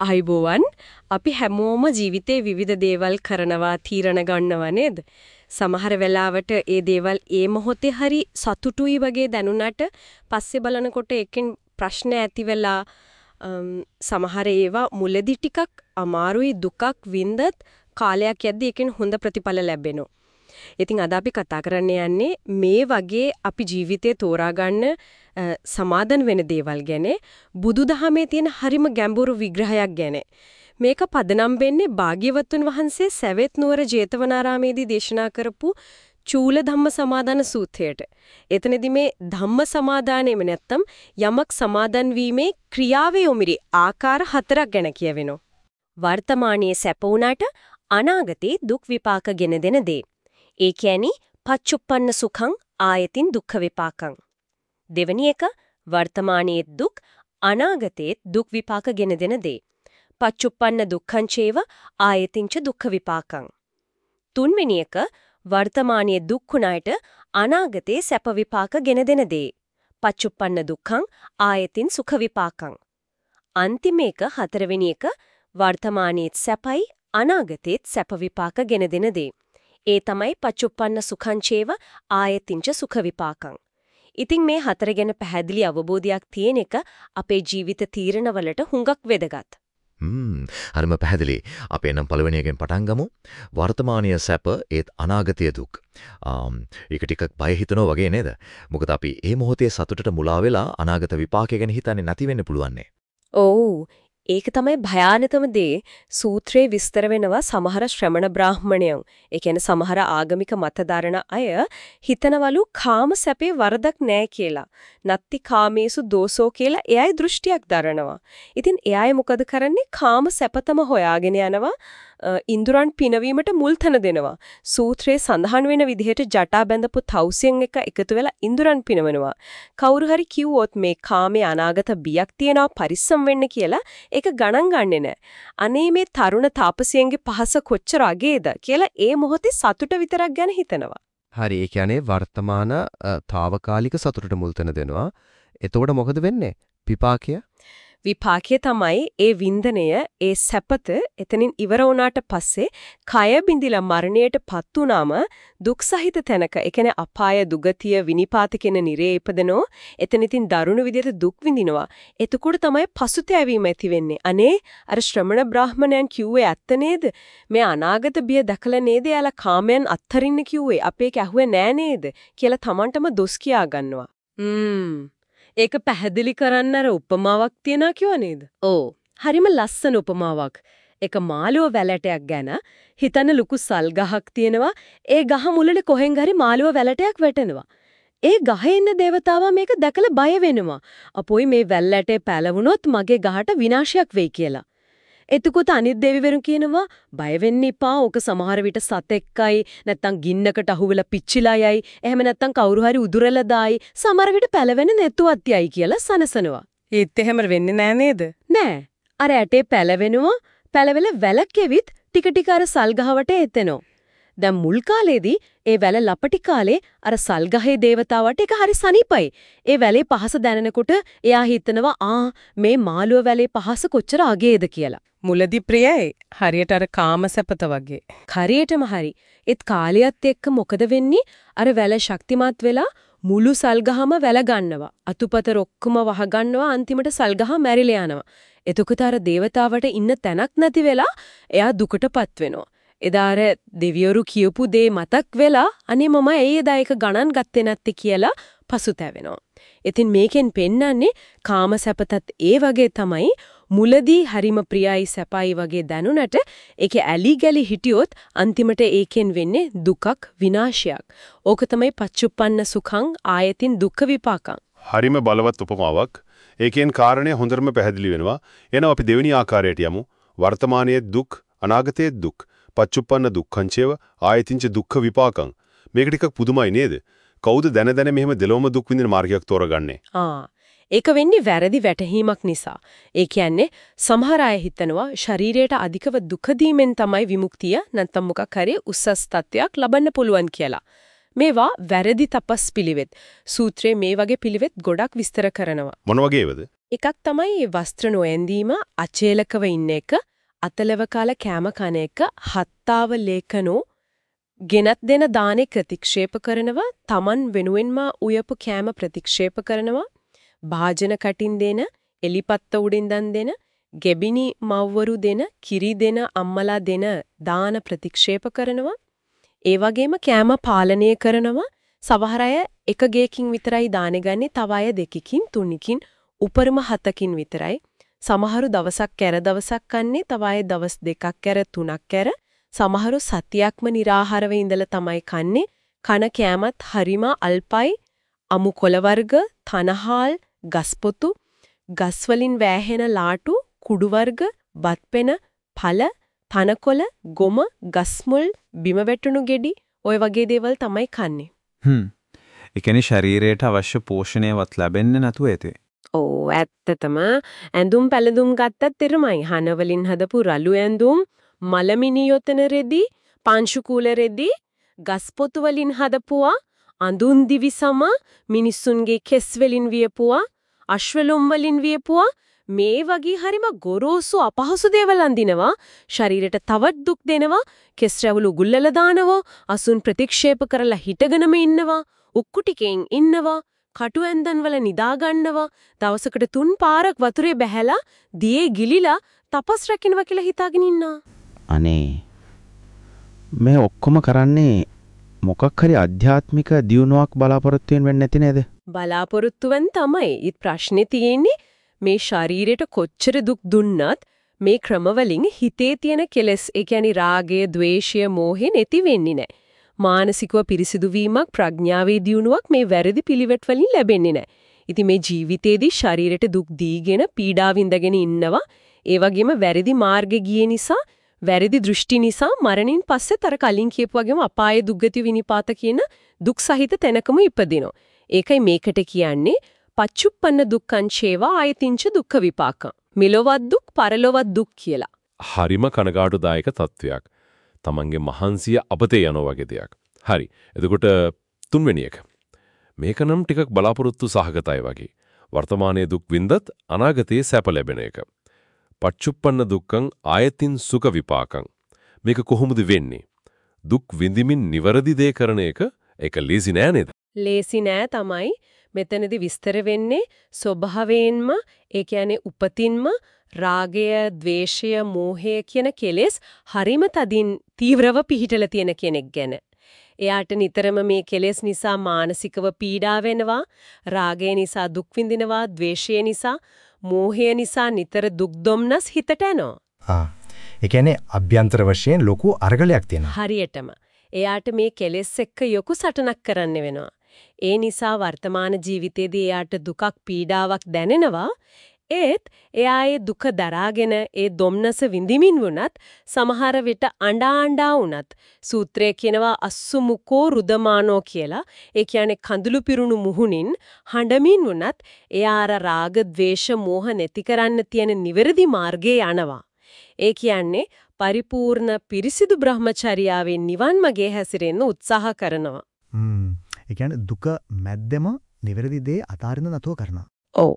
අයිබෝවන් අපි හැමෝම ජීවිතේ විවිධ දේවල් කරනවා තීරණ ගන්නවා නේද? සමහර වෙලාවට ඒ දේවල් ඒ මොහොතේ හරි සතුටුයි වගේ දැනුණාට පස්සේ බලනකොට එකෙන් ප්‍රශ්න ඇති වෙලා සමහර ඒවා මුලදී ටිකක් අමාරුයි දුකක් වින්දත් කාලයක් යද්දී එකෙන් හොඳ ප්‍රතිඵල ලැබෙනවා. ඉතින් අද අපි කතා කරන්න යන්නේ මේ වගේ අපි ජීවිතේ තෝරාගන්න සමාදන් වෙන දේවල් ගැන බුදුදහමේ තියෙන හරිම ගැඹුරු විග්‍රහයක් ගැන. මේක පදනම් වෙන්නේ භාග්‍යවතුන් වහන්සේ සවැත් නුවර ජේතවනාරාමේදී දේශනා කරපු චූල ධම්ම සමාදාන සූත්‍රයට. එතනදී මේ ධම්ම සමාදානෙම නැත්තම් යමක් සමාදන් වීමේ ක්‍රියාවේ උමිරි ආකාර හතරක් ගැන කියවෙනවා. වර්තමානයේ සැප වුණාට අනාගතේ දුක් විපාක ගෙන දෙන දේ. ඒ කියන්නේ පච්චුප්පන්න සුඛං ආයතින් දුක්ඛ විපාකං. දෙවැනි එක වර්තමානයේ දුක් අනාගතයේ දුක් විපාක ගෙන දෙන දේ. පච්චුප්පන්න දුක්ඛං චේව ආයතින්ච දුක්ඛ විපාකං. තුන්වෙනි එක වර්තමානයේ දුක්ඛුණායට අනාගතයේ සැප විපාක ගෙන දෙන දේ. පච්චුප්පන්න දුක්ඛං ආයතින් සුඛ විපාකං. අන්තිම එක හතරවෙනි එක වර්තමානයේත් සැපයි අනාගතයේත් සැප විපාක ගෙන දෙන දේ. ඒ තමයි පච්චුප්පන්න සුඛංචේව ආයතින්ච සුඛ විපාකං. ඉතින් මේ හතර ගැන පැහැදිලි අවබෝධයක් තියෙන එක අපේ ජීවිත තීරණවලට හුඟක් වැදගත්. හ්ම් හරිම පැහැදිලි. අපි එනම් පළවෙනි එකෙන් පටන් ගමු. වර්තමානීය සැප ඒත් අනාගතීය දුක්. ආම් ඒක ටිකක් බය හිතනවා වගේ නේද? මොකද අපි මේ මොහොතේ සතුටට මුලා වෙලා අනාගත විපාකය ගැන හිතන්නේ නැති වෙන්න පුළුවන් නේ. ඔව් ඒක තමයි භයානකම දේ. සූත්‍රයේ විස්තර වෙනවා සමහර ශ්‍රමණ බ්‍රාහ්මණයන්. ඒ කියන්නේ සමහර ආගමික මතධාරණ අය හිතනවලු කාම සැපේ වරදක් නෑ කියලා. නත්ති කාමේසු දෝසෝ කියලා එයයි දෘෂ්ටියක් දරනවා. ඉතින් එයයි මොකද කරන්නේ? කාම සැපතම හොයාගෙන යනවා. ඉන්ද්‍රයන් පිනවීමට මුල් තැන දෙනවා. සූත්‍රයේ සඳහන් වෙන විදිහට ජටා බැඳපු තවුසියෙන් එක එකතු වෙලා ඉන්ද්‍රයන් පිනවනවා. කවුරු හරි කිව්වොත් මේ කාමයේ අනාගත බියක් තියනවා පරිස්සම් වෙන්න කියලා ඒක ගණන් ගන්නෙ නෑ. අනේ මේ තරුණ තාපසියන්ගේ පහස කොච්චර අගේද කියලා ඒ මොහොතේ සතුට විතරක් ගැන හිතනවා. හරි ඒ කියන්නේ වර්තමාන తాවකාලික සතුටට මුල් තැන දෙනවා. එතකොට මොකද වෙන්නේ? විපාකය විපාකයේ තමයි ඒ වින්දනය ඒ සැපත එතනින් ඉවර වුණාට පස්සේ කය බිඳිලා මරණයටපත් වුනාම දුක් සහිත තැනක ඒ කියන්නේ අපාය දුගතිය විනිපාත කියන නිරේ ඉපදනෝ එතනින් දරුණු විදිහට දුක් විඳිනවා. එතකොට තමයි පසුතැවීම ඇති වෙන්නේ. අනේ අර ශ්‍රමණ බ්‍රාහමණයන් කිව්වේ ඇත්ත නේද? මේ අනාගත බිය දැකලා නේද? යාලා කාමයන් අත්හරින්න කිව්වේ. අපේ කැහුවේ නෑ නේද? කියලා Tamanටම දොස් කියා ගන්නවා ම්ම් ඒක පැහැදිලි කරන්න අර උපමාවක් තියනා කියව නේද? ඕ. හරිම ලස්සන උපමාවක්. එක මාළුව වැලටයක් ගැන හිතන ලুকু සල් ගහක් තියෙනවා. ඒ ගහ මුලට කොහෙන් හරි මාළුව වැලටයක් වැටෙනවා. ඒ ගහේ ඉන්න దేవතාවා මේක දැකලා බය වෙනවා. අපොයි මේ වැල්ලටේ පැලවුනොත් මගේ ගහට විනාශයක් වෙයි කියලා. එතකොට අනිත් දෙවිවරුන් කියනවා බය වෙන්න එපා. ඕක සමහර විට සතෙක්කයි නැත්තම් ගින්නකට අහුවෙලා පිච්චිලා යයි. එහෙම නැත්තම් කවුරු හරි උදුරලා දායි. සමහර විට පැලවෙන නැතුවත් යයි කියලා සනසනවා. ඒත් එහෙම වෙන්නේ නෑ නේද? නෑ. අර ඇටේ පැලවෙනවා. පැලවෙල වැලකෙවිත් ටික ටික අර සල් ගහවට එතෙනවා. දැන් මුල් කාලේදී ඒ වැල ලපටි කාලේ අර සල්ගහේ దేవතාවට ඒක හරි සනීපයි. ඒ වැලේ පහස දැනෙනකොට එයා හිතනවා ආ මේ මාළුව වැලේ පහස කොච්චර අගේද කියලා. මුලදි ප්‍රියයි. හරියට අර කාමසපත වගේ. හරියටම හරි. ඒත් කාලයත් එක්ක මොකද වෙන්නේ? අර වැල ශක්තිමත් වෙලා මුළු සල්ගහම වැල ගන්නවා. අතුපත රොක්කම වහ ගන්නවා අන්තිමට සල්ගහ මැරිලා යනවා. එතකොට අර దేవතාවට ඉන්න තැනක් නැති වෙලා එයා දුකටපත් වෙනවා. එදා අර දෙවියරු කියපු දේ මතක් වෙලා අනේ මම ඇයි එදා ඒක ගණන් ගත්තේ නැත්තේ කියලා පසුතැවෙනවා. ඉතින් මේකෙන් පෙන්වන්නේ කාම සැපතත් ඒ වගේ තමයි මුලදී හරිම ප්‍රියයි සැපයි වගේ දැනුණට ඒකේ ඇලි ගලි හිටියොත් අන්තිමට ඒකෙන් වෙන්නේ දුකක් විනාශයක්. ඕක තමයි පච්චුප්පන්න සුඛං ආයතින් දුක්ඛ විපාකං. හරිම බලවත් උපමාවක්. ඒකෙන් කාරණේ හොඳටම පැහැදිලි වෙනවා. එහෙනම් අපි දෙවෙනි ආකාරයට යමු. වර්තමානයේ දුක්, අනාගතයේ දුක්, පච්චුප්පන්න දුක්ඛංචේව ආයතින්ච දුක්ඛ විපාකං. මේක ටිකක් පුදුමයි නේද? කවුද දැන දැන මෙහෙම දෙලොම දුක් විඳින මාර්ගයක් තෝරගන්නේ? ආ ඒක වෙන්නේ වැරදි වැටහීමක් නිසා. ඒ කියන්නේ සමහර අය හිතනවා ශරීරයට අධිකව දුක දීමෙන් තමයි විමුක්තිය නැත්නම් මොකක් හරි උස්සස් තත්වයක් ලබන්න පුළුවන් කියලා. මේවා වැරදි තපස් පිළිවෙත්. සූත්‍රයේ මේ වගේ පිළිවෙත් ගොඩක් විස්තර කරනවා. මොන වගේවද? එකක් තමයි වස්ත්‍ර නොඇඳීම අචේලකව ඉන්න එක අතලව කාල කැම කන එක හත්තාව ලේඛනෝ ගෙනත් දෙන දානේ ප්‍රතික්ෂේප කරනවා Taman වෙනුවෙන්ම උයපු කැම ප්‍රතික්ෂේප කරනවා භාජන කටින් දෙන එලිපත්ත උඩින් දන් දෙන ගෙබිනි මව්වරු දෙන කිරි දෙන අම්මලා දෙන දාන ප්‍රතික්ෂේප කරනවා. ඒ වගේම කැම පාලනය කරනවා. සමහර අය එක ගේකින් විතරයි දානේ ගන්නේ තව අය දෙකකින් තුනකින් උපරිම හතකින් විතරයි. සමහරු දවසක් කැර දවසක් කන්නේ තව අය දවස් දෙකක් කැර තුනක් කැර සමහරු සතියක්ම निराහාරව ඉඳලා තමයි කන්නේ කන කෑමත් හරිම අල්පයි අමු කොළ වර්ග තනහාල් ගස්පොතු ගස් වලින් වැහෙන ලාටු කුඩු වර්ග බත්පෙන ඵල තනකොළ ගොම ගස්මුල් බිම වැටුණු ගෙඩි ඔය වගේ දේවල් තමයි කන්නේ හ්ම්. ඒ කියන්නේ ශරීරයට අවශ්‍ය පෝෂණයවත් ලැබෙන්නේ නැතුව ඇතේ. ඔව් ඇත්තටම. ඇඳුම් පැළඳුම් ගත්තත් එරමයි. හන වලින් හදපු රළු ඇඳුම් මලමිනි යොතන රෙදි පංශු කූල රෙදි ගස්පොතු වලින් හදපුවා අඳුන් දිවිසම මිනිස්සුන්ගේ කෙස් වලින් වියපුවා අශ්වලොම් වලින් වියපුවා. මේ වගේ හරිම ගොරෝසු අපහසු දේවල් අඳිනවා. ශරීරයට තවත් දුක් දෙනවා. කෙස් රැවුළු ගුල්ලලා දානවා. අසුන් ප්‍රතික්ෂේප කරලා හිටගෙනම ඉන්නවා. උක්කු ටිකෙන් ඉන්නවා. කටු ඇන්දන් වල නිදා ගන්නවා දවසකට තුන් පාරක් වතුරේ බැහැලා දියේ ගිලිලා තපස් රැකිනවා කියලා හිතාගෙන ඉන්නා අනේ මේ ඔක්කොම කරන්නේ මොකක් හරි අධ්‍යාත්මික දියුණුවක් බලාපොරොත්තු වෙන්නේ නැති නේද? බලාපොරොත්තුවෙන් තමයි ඊත් ප්‍රශ්නේ තියෙන්නේ මේ ශරීරයට කොච්චර දුක් දුන්නත් මේ ක්‍රමවලින් හිතේ තියෙන කෙලෙස් ඒ කියන්නේ රාගය, ద్వේෂය, මෝහය නැති වෙන්නේ නැහැ. මානසිකව පිරිසිදු වීමක් ප්‍රඥාවේ දියුණුවක් මේ වැරදි පිළිවෙත් වලින් ලැබෙන්නේ නැහැ. ඉතින් මේ ජීවිතේදී ශරීරයට දුක් දීගෙන පීඩා විඳගෙන ඉන්නවා. ඒ වගේම වැරදි මාර්ගෙ ගියේ නිසා වැරදි දෘෂ්ටි නිසා මරණින් පස්සේ තර කලින් කියපු වගේම අපායේ දුක්ගති විනිපාත කියන දුක් සහිත තැනකම ඉපදිනවා. ඒකයි මේකට කියන්නේ පච්චුප්පන්න දුක්ඛං චේවා ආයතින්ච දුක්ඛ විපාකං. මෙලොවත් දුක් පරලොවත් දුක් කියලා. හරිම කනගාටුදායක තත්වයක්. තමන්ගේ මහන්සිය අපතේ යනවා වගේ දෙයක්. හරි. එතකොට තුන්වෙනි එක. මේක නම් ටිකක් බලාපොරොත්තු සහගතයි වගේ. වර්තමානයේ දුක් විඳත් අනාගතයේ සැප ලැබෙන එක. පච්චුප්පන්න දුක්ඛං ආයතින් සුඛ විපාකං. මේක කොහොමද වෙන්නේ? දුක් විඳිමින් නිවැරදි දේ කරන එක ඒක ලීසි නෑ නේද? ලේසි නෑ තමයි මෙතනදී විස්තර වෙන්නේ ස්වභාවයෙන්ම ඒ කියන්නේ උපතින්ම රාගය, ద్వේෂය, මෝහය කියන කෙලෙස් හරිම තදින් තීව්‍රව පිහිටලා තියෙන කෙනෙක් ගැන. එයාට නිතරම මේ කෙලෙස් නිසා මානසිකව පීඩා වෙනවා, රාගය නිසා දුක් විඳිනවා, ద్వේෂය නිසා, මෝහය නිසා නිතර දුක් දුම්නස් හිතට එනවා. ආ. ඒ කියන්නේ අභ්‍යන්තර වශයෙන් ලොකු අරගලයක් තියෙනවා. හරියටම. එයාට මේ කෙලෙස් එක්ක යොකු සටනක් කරන්න වෙනවා. ඒ නිසා වර්තමාන ජීවිතයේදී එයාට දුකක් පීඩාවක් දැනෙනවා. ඒත් එයා ඒ දුක දරාගෙන ඒ දුම්නස විඳිමින් වුණත් සමහර විට අඬා අඬා වුණත් සූත්‍රය කියනවා අස්සුමුකෝ රුදමානෝ කියලා. ඒ කියන්නේ කඳුළු පිරුණු මුහුණින් හඬමින් වුණත් එයා අර රාග, ద్వේෂ, මෝහ නැති කරන්න තියෙන නිවැරදි මාර්ගයේ යනවා. ඒ කියන්නේ පරිපූර්ණ පිරිසිදු බ්‍රහ්මචර්යාවෙන් නිවන් මාගේ හැසිරෙන්න උත්සාහ කරනවා. හ්ම්. ඒ කියන්නේ දුක මැද්දෙම නිවැරදි දේ අතාරින්න නැතුව කරනවා. ඔව්.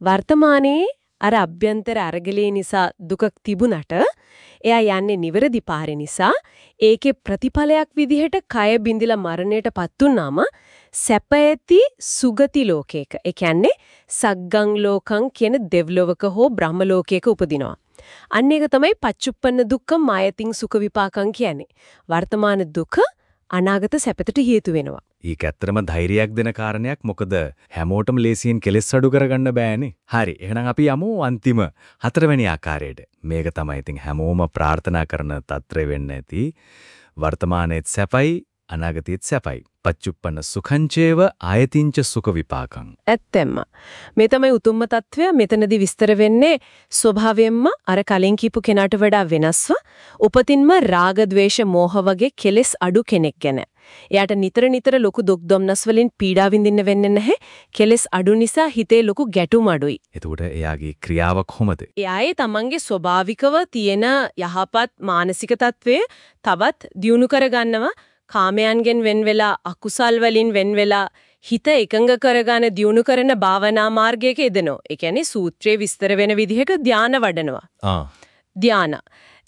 වර්තමානයේ අර අභ්‍යන්තර අරගලේ නිසා දුකක් තිබුණට එයා යන්නේ නිවැරදි පාරේ නිසා ඒකේ ප්‍රතිඵලයක් විදිහට කය බිඳිලා මරණයටපත් වුනාම සැප ඇති සුගති ලෝකයක ඒ කියන්නේ සග්ගං ලෝකං කියන දෙව්ලොවක හෝ බ්‍රහ්ම ලෝකයක උපදිනවා. අන්න ඒක තමයි පච්චුප්පන්න දුක්ඛ මායතින් සුඛ විපාකං කියන්නේ. වර්තමාන දුක අනාගත සැපතට හේතු වෙනවා. ඒක ඇත්තටම ධෛර්යයක් දෙන කාරණයක් මොකද හැමෝටම ලේසියෙන් කෙලෙස් අඩු කරගන්න බෑනේ. හරි. එහෙනම් අපි යමු අන්තිම හතරවෙනි ආකාරයට. මේක තමයි ඉතින් හැමෝම ප්‍රාර්ථනා කරන తත්‍රය වෙන්න ඇති. වර්තමානයේත් සැපයි අනාගතයේත් සැපයි. පච්චුප්පන සුඛංචේව ආයතින්ච සුඛ විපාකං ඇත්තෙන්ම මේ තමයි උතුම්ම తත්වය මෙතනදී විස්තර වෙන්නේ ස්වභාවයෙන්ම අර කලින් කියපු කෙනාට වඩා වෙනස්ව උපතින්ම රාග ద్వේෂ මෝහ වගේ කෙලෙස් අඩු කෙනෙක් ගැන එයාට නිතර නිතර ලොකු දුක් දුම්නස් වලින් පීඩා විඳින්න වෙන්නේ නැහැ. කෙලස් අඩු නිසා හිතේ ලොකු ගැටුම් අඩුයි. එතකොට එයාගේ ක්‍රියාව කොහොමද? එයායේ තමන්ගේ ස්වභාවිකව තියෙන යහපත් මානසික తත්වයේ තවත් දියුණු කරගන්නවා. කාමයන්ගෙන් වෙන් වෙලා අකුසල් වලින් වෙන් වෙලා හිත එකඟ කරගන දියුණු කරන භාවනා මාර්ගයක යෙදෙනවා. ඒ කියන්නේ සූත්‍රයේ විස්තර වෙන විදිහක ධාන වඩනවා. ආ. ධාන.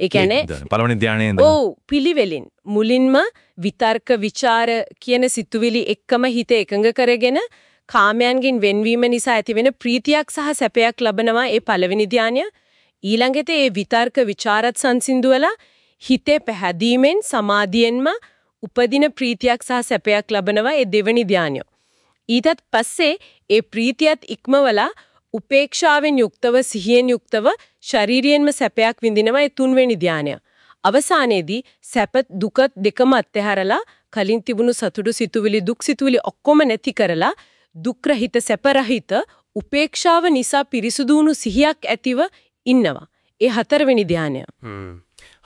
ඒ කියන්නේ පළවෙනි ධානයේ ඉඳන් ඔව් පිළිවෙලින් මුලින්ම විතර්ක ਵਿਚාර කියන සිතුවිලි එක්කම හිත එකඟ කරගෙන කාමයන්ගෙන් වෙන්වීම නිසා ඇතිවෙන ප්‍රීතියක් සහ සැපයක් ලබනවා ඒ පළවෙනි ධානය. ඊළඟට ඒ විතර්ක ਵਿਚාරත් සංසිඳුවලා හිතේ පැහැදීමෙන් සමාධියෙන්ම උපදින ප්‍රීතියක් සහ සැපයක් ලබනවා ඒ දෙවෙනි ධානය ඊටත් පස්සේ ඒ ප්‍රීතියත් ඉක්මවලා උපේක්ෂාවෙන් යුක්තව සිහියෙන් යුක්තව ශාරීරියෙන්ම සැපයක් විඳිනවා ඒ තුන්වෙනි ධානය. අවසානයේදී සැප දුක දෙකම අත්හැරලා කලින් තිබුණු සතුටු සිතුවිලි දුක් සිතුවිලි ඔක්කොම නැති කරලා දුක් රහිත සැප රහිත උපේක්ෂාව නිසා පිරිසුදු වුණු සිහියක් ඇතිව ඉන්නවා. ඒ හතරවෙනි ධානය.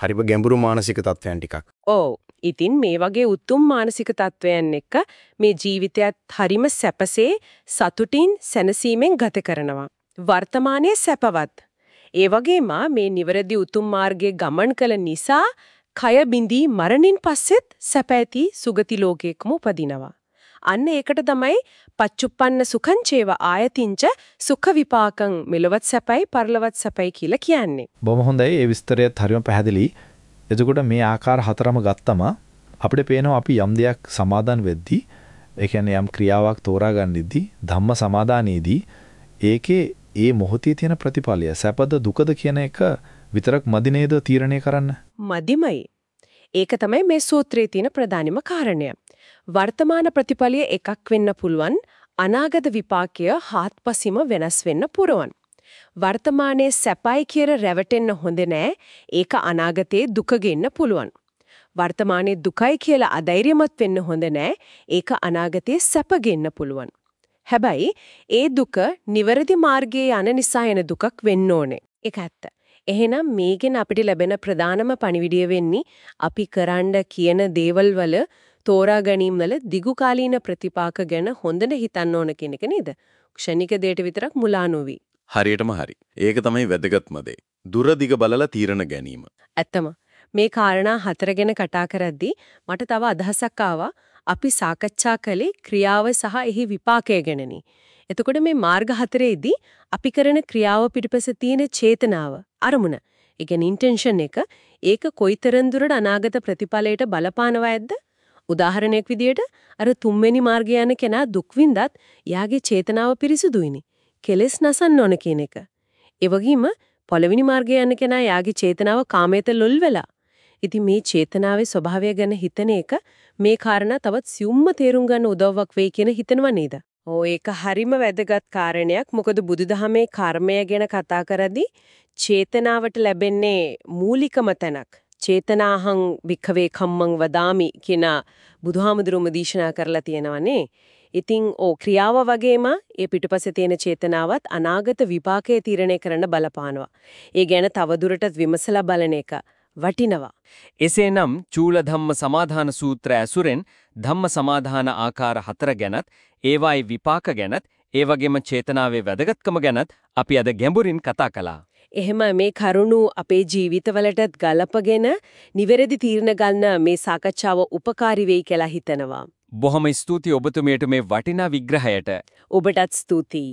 හරිම ගැඹුරු මානසික තත්ත්වයන් ටිකක්. ඔව්. ඉතින් මේ වගේ උතුම් මානසික තත්වයන් එක්ක මේ ජීවිතයත් හරිම සැපසේ සතුටින් සැනසීමෙන් ගත කරනවා. වර්තමානයේ සැපවත්. ඒ වගේම මේ නිවැරදි උතුම් මාර්ගයේ ගමන් කළ නිසා කය බිඳී මරණින් පස්සෙත් සැප ඇති සුගති ලෝකයකම උපදිනවා. අන්න ඒකට තමයි පච්චුප්පන්න සුඛංචේව ආයතින්ච සුඛ විපාකං මෙලවත් සැපයි පරලවත් සැපයි කියලා කියන්නේ. බොහොම හොඳයි ඒ විස්තරයත් හරිම පැහැදිලි. එතකොට මේ ආකාර හතරම ගත්තම අපිට පේනවා අපි යම් දෙයක් සමාදන් වෙද්දී ඒ කියන්නේ යම් ක්‍රියාවක් තෝරා ගන්නෙද්දී ධම්ම සමාදානයේදී ඒකේ ඒ මොහොතේ තියෙන ප්‍රතිඵලය සැපද දුකද කියන එක විතරක් මදි නේද තීරණය කරන්න. මදිමයි. ඒක තමයි මේ සූත්‍රයේ තියෙන ප්‍රධානම කාරණය. වර්තමාන ප්‍රතිඵලය එකක් වෙන්න පුළුවන් අනාගත විපාකය හාත්පසින්ම වෙනස් වෙන්න පුරවන්. වර්තමානයේ සැපයි කියලා රැවටෙන්න හොඳ නෑ. ඒක අනාගතයේ දුක ගෙන්න පුළුවන්. වර්තමානයේ දුකයි කියලා අධෛර්යමත් වෙන්න හොඳ නෑ. ඒක අනාගතයේ සැප ගෙන්න පුළුවන්. හැබැයි ඒ දුක නිවැරදි මාර්ගයේ යන නිසා එන දුකක් වෙන්න ඕනේ. ඒක ඇත්ත. එහෙනම් මේකෙන් අපිට ලැබෙන ප්‍රධානම පණිවිඩය වෙන්නේ අපි කරන්න කියන දේවල් වල තෝරා ගැනීම වල දිගු කාලීන ප්‍රතිපාක ගැන හොඳට හිතන්න ඕන කියන එක නේද? ක්ෂණික දෙයට විතරක් මුලා නොවි. හරියටම හරි. ඒක තමයි වැදගත්ම දේ. දුර දිග බලලා තීරණ ගැනීම. ඇත්තම මේ කාරණා හතර ගැන කතා කරද්දී මට තව අදහසක් ආවා. අපි සාකච්ඡා කළේ ක්‍රියාව සහ එහි විපාකය ගැනනි. එතකොට මේ මාර්ග හතරේදී අපි කරන ක්‍රියාව පිටපස තියෙන චේතනාව, අරමුණ, ඒ කියන්නේ ඉන්ටෙන්ෂන් එක, ඒක කොයිතරම් දුරට අනාගත ප්‍රතිඵලයට බලපානවද? උදාහරණයක් විදියට අර තුන්වෙනි මාර්ගය යන කෙනා දුක් විඳත් යාගේ චේතනාව පිරිසුදුයිනි. කෙලෙස් නසන්න ඕන කියන එක. ඒ වගේම පළවෙනි මාර්ගය යන කෙනා යාගේ චේතනාව කාමයට ලොල් වෙලා. ඉතින් මේ චේතනාවේ ස්වභාවය ගැන හිතන එක මේ කාරණා තවත් සියුම්ම තේරුම් ගන්න උදව්වක් වෙයි කියන හිතනවා නේද? ඕ ඒක හරිම වැදගත් කාරණයක්. මොකද බුදුදහමේ කර්මය ගැන කතා කරද්දී චේතනාවට ලැබෙන්නේ මූලිකම තැනක්. චේතනාහං වික්ඛවේ කම්මං වදාමි කියන බුදුහාමුදුරුවෝ දේශනා කරලා තියෙනවනේ. ඉතින් ඕ ක්‍රියාව වගේම ඒ පිටුපස්සේ තියෙන චේතනාවත් අනාගත විපාකයේ තීරණය කරන්න බලපානවා. ඒ ගැන තවදුරටත් විමසලා බලන එක වටිනවා. එසේනම් චූල ධම්ම සමාධාන සූත්‍රය ඇසුරෙන් ධම්ම සමාධාන ආකාර හතර ගැනත් ඒවායි විපාක ගැනත් ඒ වගේම චේතනාවේ වැදගත්කම ගැනත් අපි අද ගැඹුරින් කතා කළා. එහෙම මේ කරුණු අපේ ජීවිතවලටත් ගලපගෙන නිවැරදි තීරණ ගන්න මේ සාකච්ඡාව උපකාරී වෙයි කියලා හිතනවා. බොහොම ස්තුතියි ඔබතුමියට මේ වටිනා විග්‍රහයට. ඔබටත් ස්තුතියි.